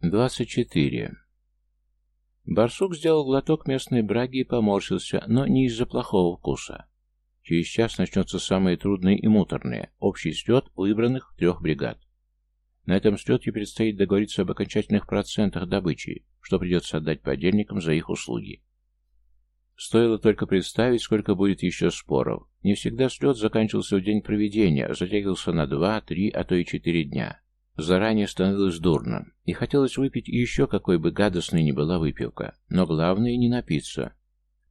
24. Барсук сделал глоток местной браги и поморщился, но не из-за плохого вкуса. Через час начнется самое трудное и муторное – общий слет выбранных трех бригад. На этом слете предстоит договориться об окончательных процентах добычи, что придется отдать подельникам за их услуги. Стоило только представить, сколько будет еще споров. Не всегда слет заканчивался в день проведения, затягивался на два, три, а то и четыре дня. Заранее становилось дурно, и хотелось выпить еще какой бы гадостной ни была выпивка, но главное не напиться.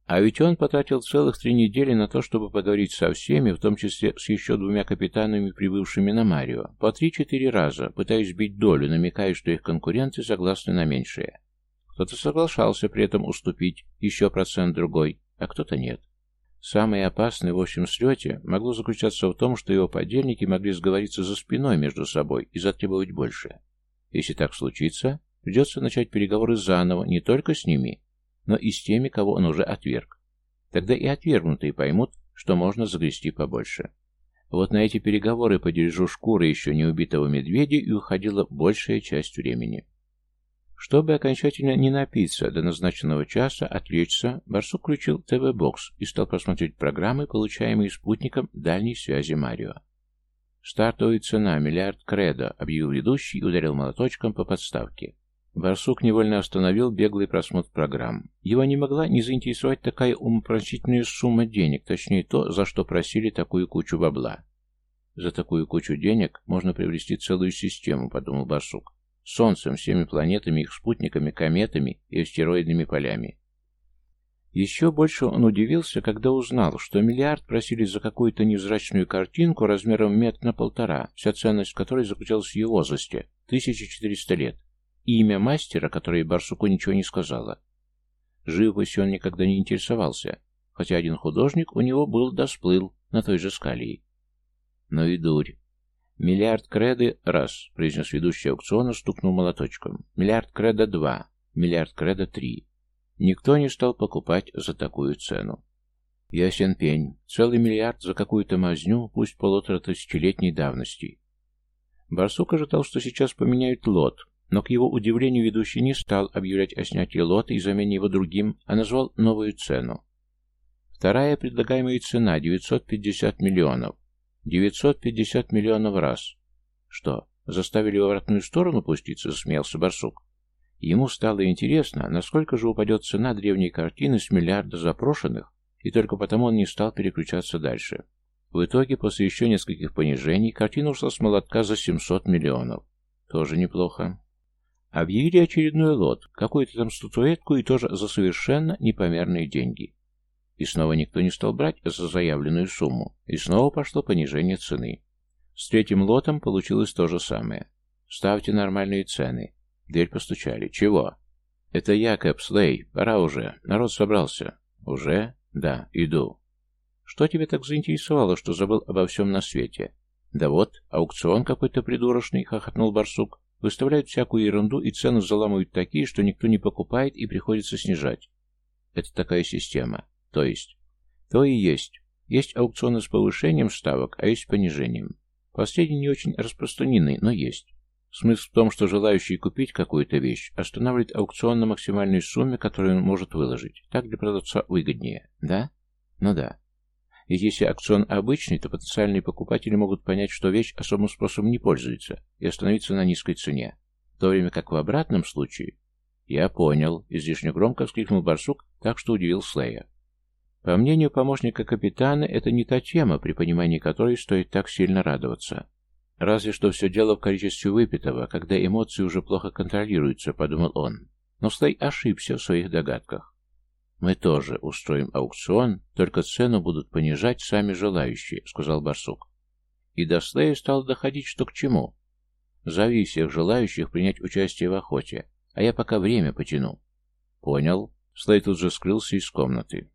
А ведь он потратил целых три недели на то, чтобы поговорить со всеми, в том числе с еще двумя капитанами, прибывшими на Марио, по три-четыре раза, пытаясь сбить долю, намекая, что их конкуренты согласны на меньшее. Кто-то соглашался при этом уступить еще процент-другой, а кто-то нет. Самое опасное в общем слете могло заключаться в том, что его подельники могли сговориться за спиной между собой и затребовать больше. Если так случится, придется начать переговоры заново не только с ними, но и с теми, кого он уже отверг. Тогда и отвергнутые поймут, что можно загрести побольше. Вот на эти переговоры по дележу шкуры еще не убитого медведя и уходила большая часть времени. Чтобы окончательно не напиться до назначенного часа, отвлечься, Барсук включил ТВ-бокс и стал просмотреть программы, получаемые спутником дальней связи Марио. «Стартовая цена – миллиард кредо», — объявил ведущий и ударил молоточком по подставке. Барсук невольно остановил беглый просмотр программ. Его не могла не заинтересовать такая умопрочительная сумма денег, точнее то, за что просили такую кучу бабла. «За такую кучу денег можно приобрести целую систему», — подумал Барсук. Солнцем, всеми планетами, их спутниками, кометами и астероидными полями. Еще больше он удивился, когда узнал, что миллиард просили за какую-то невзрачную картинку размером метр на полтора, вся ценность которой заключалась в ее возрасте – 1400 лет, и имя мастера, которое Барсуку ничего не сказала. Живописью он никогда не интересовался, хотя один художник у него был да сплыл на той же скале. Но и дурь. «Миллиард креды — раз», — произнес ведущий аукциона, стукнул молоточком. «Миллиард креда — два. Миллиард креда — три». Никто не стал покупать за такую цену. Ясен пень. Целый миллиард за какую-то мазню, пусть полутора тысячелетней давности. Барсук ожидал, что сейчас поменяют лот, но к его удивлению ведущий не стал объявлять о снятии лота и замене его другим, а назвал новую цену. Вторая предлагаемая цена — 950 миллионов. 950 миллионов раз. Что, заставили в обратную сторону пуститься, засмеялся барсук. Ему стало интересно, насколько же упадет цена древней картины с миллиарда запрошенных, и только потому он не стал переключаться дальше. В итоге, после еще нескольких понижений, картина ушла с молотка за 700 миллионов. Тоже неплохо. Объявили очередной лот, какую-то там статуэтку и тоже за совершенно непомерные деньги. И снова никто не стал брать за заявленную сумму, и снова пошло понижение цены. С третьим лотом получилось то же самое. Ставьте нормальные цены. Дверь постучали. Чего? Это я, Кэп Слей. Пора уже. Народ собрался. Уже? Да, иду. Что тебя так заинтересовало, что забыл обо всем на свете? Да вот, аукцион какой-то придурочный, хохотнул барсук. Выставляют всякую ерунду и цены заламывают такие, что никто не покупает и приходится снижать. Это такая система. То есть? То и есть. Есть аукционы с повышением ставок, а есть с понижением. Последний не очень распространенный, но есть. Смысл в том, что желающий купить какую-то вещь останавливает аукцион на максимальной сумме, которую он может выложить. Так для продавца выгоднее. Да? Ну да. Ведь если аукцион обычный, то потенциальные покупатели могут понять, что вещь особым спросом не пользуется, и остановиться на низкой цене. В то время как в обратном случае... «Я понял», — излишне громко вскрикнул барсук, так что удивил Слея. По мнению помощника капитана, это не та тема, при понимании которой стоит так сильно радоваться. Разве что все дело в количестве выпитого, когда эмоции уже плохо контролируются, подумал он. Но Слей ошибся в своих догадках. «Мы тоже устроим аукцион, только цену будут понижать сами желающие», — сказал барсук. И до Слея стало доходить, что к чему. «Зови всех желающих принять участие в охоте, а я пока время потяну». «Понял». Слей тут же скрылся из комнаты.